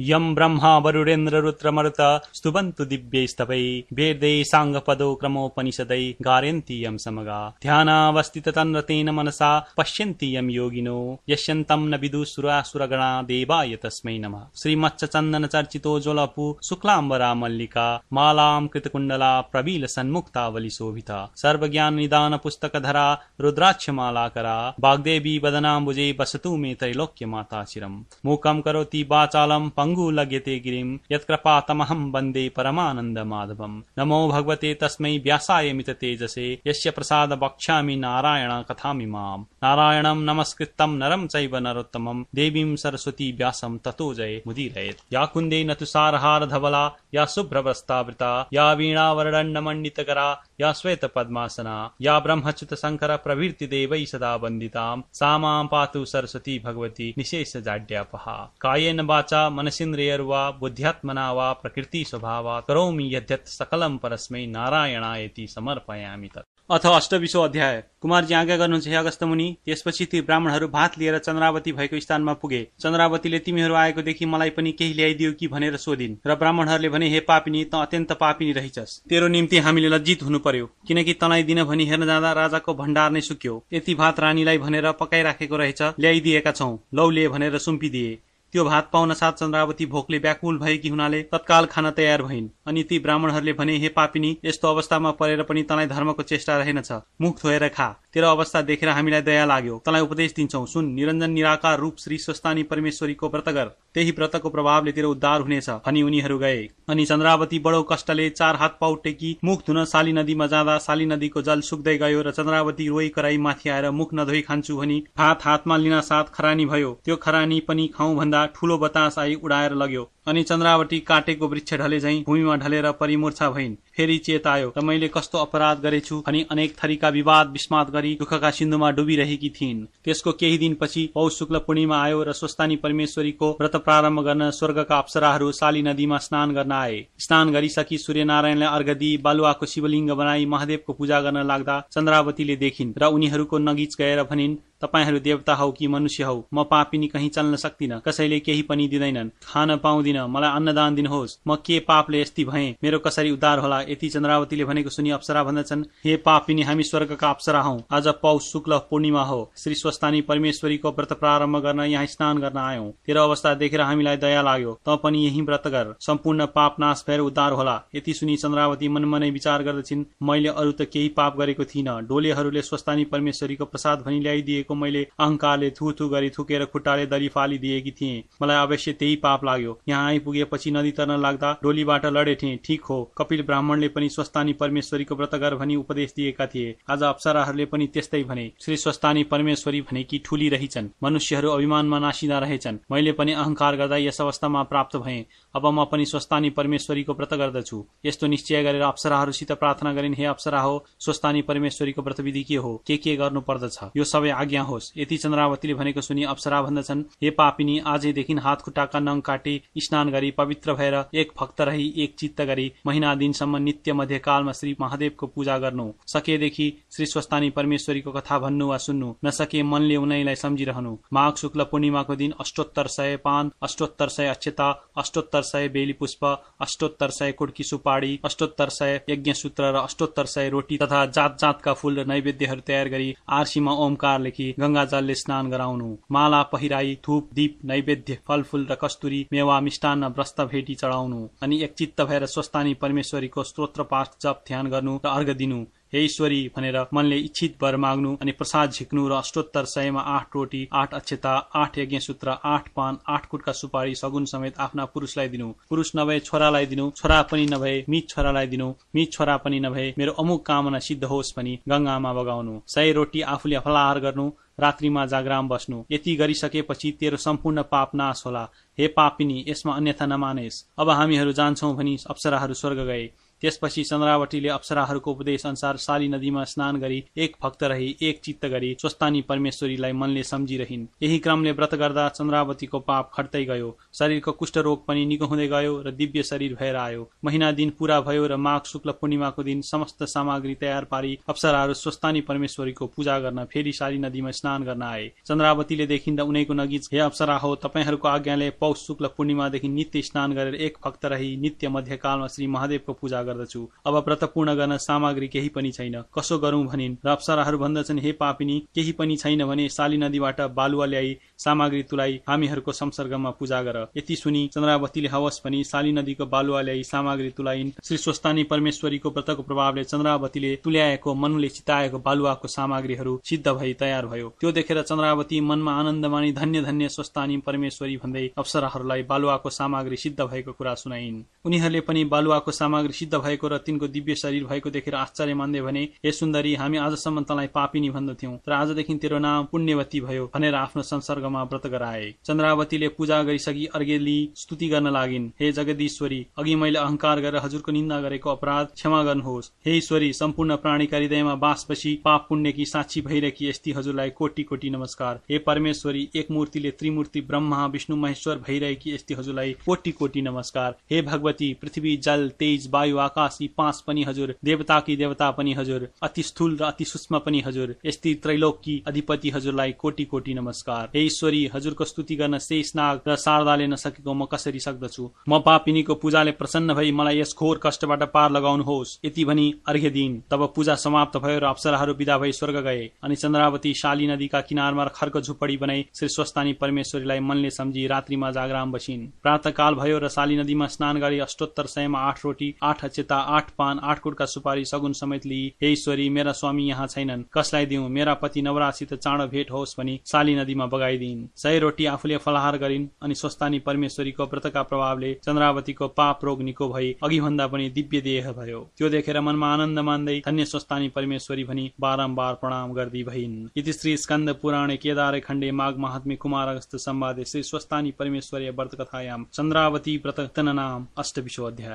यम ब्रह्मा वरुडेन्द्र रुद्र मरुत स्तुवन्तु दिव्यैस्तवै वेदै साङ्गपदो क्रमोपनिषदै गारयन्ति यम समगा। ध्यानावस्थित तन्रतेन मनसा पश्यन्ति यम योगिनो। यश्यन्तं न विदुसुरासुरगणा देवाय तस्मै नमः। श्रीमच्च चन्दन चर्चितो ज्वलपु शुक्लाम्बरा मल्लिका मालां कृतकुण्डला प्रबील सन्मुक्तावली शोभिता। सर्वज्ञान निदान पुस्तकधरा रुद्राक्षमालाकरा वाग्देवी वदनाम्बुजे वसतु मे त्रैलोक्य माता चिरम्। मूकं करोति वाचालं पङ्गुलग्यते गिरिं, यत्कृपातमहं वंदे परमानन्द माधवम् नमो भगवते तस्मै व्यासाय मित तेजसे, यस्य प्रसाद वक्ष्यामि नारायण कथामिमाम् नारायणं नमस्कृतं नरं चैव नरोत्तमं देवीं सरस्वती व्यासं ततो जय मुदीरयेत्। या कुन्दे न सारहार धवला या शुभ्रवस्तावृता या वीणावरदण्डमण्डितकरा या श्वेतपद्मासना या ब्रह्मच्युत शङ्कर प्रभृति देवै सदा वन्दिताम्। सा मां पातु सरस्वती भगवती निशेष जाड्यापहा कायेन वाचा मनसि मनसिन्द्रियर्वा बुद्ध्यात्मना वा प्रकृति स्वभावा करोमि यद्यत् सकलम परस्मै नारायणायति समर्पयामि तत्। अथ अष्टविशो अध्याय। कुमारजी आज्ञा गर्नुहुन्छ हे अगस्त मुनि त्यसपछि ती ब्राह्मणहरू भात लिएर चन्द्रावती भएको स्थानमा पुगे। चन्द्रावतीले तिमीहरू आएकोदेखि मलाई पनि केही ल्याइदियो कि भनेर सोधिन् र ब्राह्मणहरूले भने हे पापिनी त अत्यन्त पापिनी रहेछस् तेरो निम्ति हामीले लज्जित हुनु पर्यो। किनकि तँलाई दिन भनी हेर्न जाँदा राजाको भण्डार नै सुक्यो। यति भात रानीलाई भनेर पकाइराखेको रहेछ ल्याइदिएका छौ। लौले भनेर सुम्पिदिए। त्यो भात पाउन साथ चन्द्रावती भोकले व्याकुल भएकी हुनाले तत्काल खान तयार भइन्। अनि ती ब्राह्मणहरूले भने हे पापिनी यस्तो अवस्थामा परेर पनि तँलाई धर्मको चेष्टा रहेनछ मुख धोएर खा। तेरो अवस्था देखेर हामीलाई दया लाग्यो। तँलाई उपदेश दिन्छौ। सुन निरञ्जन निराकार रूप श्री स्वस्तानी परमेश्वरीको व्रत गर। त्यही व्रतको प्रभावले तेरो उद्धार हुनेछ। भनी उनीहरू गए। अनि चन्द्रावती बडो कष्टले चार हात पाउ टेकी मुख धुन साली नदीमा जाँदा साली नदीको जल सुक्दै गयो र चन्द्रावती रोई कराई माथि आएर मुख नधोई खान्छु भनी भात हातमा लिन साथ खरानी भयो। त्यो खरानी पनि खाउँ भन्दा ठूलो बतास आई उडाएर लग्यो। अनि चन्द्रावती काटेको वृक्ष ढले झैं भूमिमा ढलेर परिमूर्छा भइन्। फेरि चेत आयो र मैले कस्तो अपराध गरेछु अनि अनेक थरीका विवाद विस्मात गरी दुःखका सिन्धुमा डुबिरहेकी थिइन्। त्यसको केही दिनपछि पौष शुक्ल पूर्णिमा आयो र स्वस्तानी परमेश्वरीको व्रत प्रारम्भ गर्न स्वर्गका अप्सराहरू साली नदीमा स्नान गर्न आए। स्नान गरिसकी सूर्यनारायणलाई अर्घ दिई बालुवाको शिवलिङ्ग बनाई महादेवको पूजा गर्न लाग्दा चन्द्रावतीले देखिन् र उनीहरूको नगिच गएर भनिन् तपाईँहरू देवता हौ कि मनुष्य हौ म पापिनी कहीँ चल्न सक्दिन कसैले केही पनि दिँदैनन्। खान पाउँदिन मलाई अन्नदान दिनुहोस्। म के पापले यस्ती भए? मेरो कसरी उद्धार होला? यति चन्द्रावतीले भनेको सुनि अप्सरा भन्दछन् हे पापिनी हामी स्वर्गका अप्सरा हौ। आज पौष शुक्ल पूर्णिमा हो। श्री स्वस्तानी परमेश्वरीको व्रत प्रारम्भ गर्न यहाँ स्नान गर्न आयौं। तेरो अवस्था देखेर हामीलाई दया लाग्यो। त पनि यही व्रत गर। सम्पूर्ण पाप नाश भएर उद्धार होला। यति सुनि चन्द्रावती मनमनै विचार गर्दछिन् मैले अरू त केही पाप गरेको थिइनँ। डोलेहरूले स्वस्तानी परमेश्वरीको प्रसाद भनी ल्याइदिएको दिएको मैले अहङ्कारले थुथु गरी थुकेर खुट्टाले दली फालिदिएकी थिएँ। मलाई अवश्य त्यही पाप लाग्यो। यहाँ आइपुगेपछि नदी तर्न लाग्दा डोलीबाट लडेथे। ठिक हो। कपिल ब्राह्मणले पनि स्वस्तानी परमेश्वरीको व्रत गर भनी उपदेश दिएका थिए। आज अप्सराहरूले पनि त्यस्तै भने श्री स्वस्तानी परमेश्वरी भनेकी ठुली रहेछन्। मनुष्यहरू अभिमानमा नासिँदा रहेछन्। मैले पनि अहङ्कार गर्दा यस अवस्थामा प्राप्त भए। अब म पनि स्वस्तानी परमेश्वरीको व्रत गर्दछु। यस्तो निश्चय गरेर अप्सराहरूसित प्रार्थना गरिन् हे अप्सरा हो स्वस्तानी परमेश्वरीको व्रतविधि के हो? के के गर्नु पर्दछ यो सबै आज्ञा आज्ञा होस्। यति चन्द्रावतीले भनेको सुनि अप्सरा भन्दछन् हे पापिनी आजैदेखि हात खुट्टाका नङ काटे स्नान गरी पवित्र भएर एक भक्त रही एक चित्त गरी महिना दिनसम्म नित्य मध्यकालमा श्री महादेवको पूजा गर्नु। सकेदेखि श्री स्वस्तानी परमेश्वरीको कथा भन्नु वा सुन्नु। नसके मनले उनैलाई सम्झिरहनु। माघ शुक्ल पूर्णिमाको दिन अष्टोत्तर सय पान अष्टोत्तर सय अक्षता अष्टोत्तर सय बेली पुष्प अष्टोत्तर सय कुड्की सुपाडी अष्टोत्तर सय यज्ञ सूत्र र अष्टोत्तर सय रोटी तथा जात जातका फूल र नैवेद्यहरू तयार गरी आर्सीमा ओमकार लेखी। गंगा जलले स्नान गराउनु। माला पहिराई थुप दीप नैवेद्य फलफूल र कस्तुरी मेवा मिष्टान्न व्रस्त भेटी चढाउनु। अनि एकचित्त भएर स्वस्तानी परमेश्वरीको स्तोत्र पाठ जप ध्यान गर्नु र अर्घ दिनु। हे ईश्वरी भनेर मनले इच्छित वर माग्नु अनि प्रसाद झिक्नु र अष्टोत्तर सयमा आठ रोटी आठ अक्षता आठ यज्ञ सूत्र आठ पान आठ कुटका सुपारी सगुन समेत आफ्ना पुरुषलाई दिनु। पुरुष नभए छोरालाई दिनु छोरा पनि नभए मित छोरालाई दिनु मित छोरा पनि नभए मेरो अमुक कामना सिद्ध होस् भनी गंगामा बगाउनु। सय रोटी आफूले फलाहार गर्नु रात्रिमा जागराम बस्नु। यति गरिसकेपछि तेरो सम्पूर्ण पाप नाश होला। हे पापिनी यसमा अन्यथा नमानेस। अब हामीहरू जान्छौ भनी अप्सराहरू स्वर्ग गए। त्यसपछि चन्द्रावतीले अप्सराहरूको उपदेश अनुसार साली नदीमा स्नान गरी एक भक्त रही एक चित्त गरी स्वस्तानी परमेश्वरीलाई मनले सम्झिरहन्। यही क्रमले व्रत गर्दा चन्द्रावतीको पाप खट्दै गयो। शरीरको कुष्ठरोग पनि निको हुँदै गयो र दिव्य शरीर भएर आयो। महिना दिन पूरा भयो र माघ शुक्ल पूर्णिमाको दिन समस्त सामग्री तयार पारी अप्सराहरू स्वस्तानी परमेश्वरीको पूजा गर्न फेरि साली नदीमा स्नान गर्न आए। चन्द्रावतीले देखिन्दा उनैको नगिज हे अप्सरा हो तपाईँहरूको आज्ञाले पौष शुक्ल पूर्णिमादेखि नित्य स्नान गरेर एक भक्त रही नित्य मध्यकालमा श्री महादेवको पूजा गर्दछु। अब व्रत पूर्ण गर्न सामग्री केही पनि छैन। कसो गरौं भनिन्? र अप्सराहरू भन्दछन् हे पापिनी केही पनि छैन भने साली नदीबाट बालुवा ल्याई सामग्री तुलाई हामीहरूको संसर्गमा पूजा गर यति सुनि चन्द्रावतीले हवस पनि साली नदीको बालुवा ल्याई सामग्री तुलाइन् श्री स्वस्तानी परमेश्वरीको व्रतको प्रभावले चन्द्रावतीले तुल्याएको मनले चिताएको बालुवाको सामग्रीहरू सिद्ध भई तयार भयो। त्यो देखेर चन्द्रावती मनमा आनन्द मानी धन्य धन्य स्वस्तानी परमेश्वरी भन्दै अप्सराहरूलाई बालुवाको सामग्री सिद्ध भएको कुरा सुनाइन्। उनीहरूले पनि बालुवाको सामग्री सिद्ध भएको र तिनको दिव्य शरीर भएको देखेर आश्चर्य मान्दै भने हे सुन्दरी हामी आजसम्म तँलाई पापिनी भन्दथ्यौं तर आजदेखि तेरो नाम पुण्यवती भयो भनेर आफ्नो संसर्गमा व्रत गराए। चन्द्रावतीले पूजा गरिसकी अर्घेली स्तुति गर्न लागिन्। हे जगदीश्वरी अघि मैले अहंकार गरेर हजुरको निन्दा गरेको अपराध क्षमा गर्नुहोस्। हे ईश्वरी सम्पूर्ण प्राणीका हृदयमा बास बसी पाप पुण्यकी साक्षी भइरहेकी यस्ती हजुरलाई कोटी कोटी नमस्कार। हे परमेश्वरी एक मूर्तिले त्रिमूर्ति ब्रह्मा विष्णु महेश्वर भइरहेकी यस्ती हजुरलाई कोटी कोटी नमस्कार। हे भगवती पृथ्वी जल तेज वायु आकाश यी पाँच पनि हजुर देवताकी देवता पनि हजुर अति स्थूल र अति सूक्ष्म पनि हजुर यस्ती त्रैलोकी अधिपति हजुरलाई कोटी कोटी नमस्कार। हे ईश्वरी हजुरको स्तुति गर्न शेष नाग र शारदाले नसकेको म कसरी सक्दछु? म पापिनीको पूजाले प्रसन्न भई मलाई यस घोर कष्टबाट पार लगाउनुहोस्। यति भनी अर्घ्य दिन तब पूजा समाप्त भयो र अप्सराहरू विदा भई स्वर्ग गए। अनि चन्द्रावती शाली नदीका किनारमा खरको झुपडी बनाई श्री स्वस्तानी परमेश्वरीलाई मनले सम्झी रात्रिमा जागराम बसिन्। काल भयो र शाली नदीमा स्नान गरी अष्टोत्तर सयमा आठ रोटी आठ अचेता आठ पान आठ कुटका सुपारी सगुन समेत लिई हे ईश्वरी मेरा स्वामी यहाँ छैनन्। कसलाई दिउँ मेरा पति नवरासित चाँडो भेट होस् भनी शाली नदीमा बगाइदिन्। सय रोटी आफूले फलाहार गरिन् अनि स्वस्तानी परमेश्वरीको व्रतका प्रभावले चन्द्रावतीको पाप रोग निको भई अघि भन्दा पनि दिव्य देह भयो। त्यो देखेर मनमा आनन्द मान्दै धन्य स्वस्तानी परमेश्वरी भनी बारम्बार प्रणाम गर्दी भइन्। इति श्री स्कन्द पुराणे केदार खण्डे माघ महात्म्य कुमार अगस्त संवादे श्री स्वस्तानी परमेश्वरी व्रत कथायाम चन्द्रावती व्रत नाम अष्टविशो अध्याय।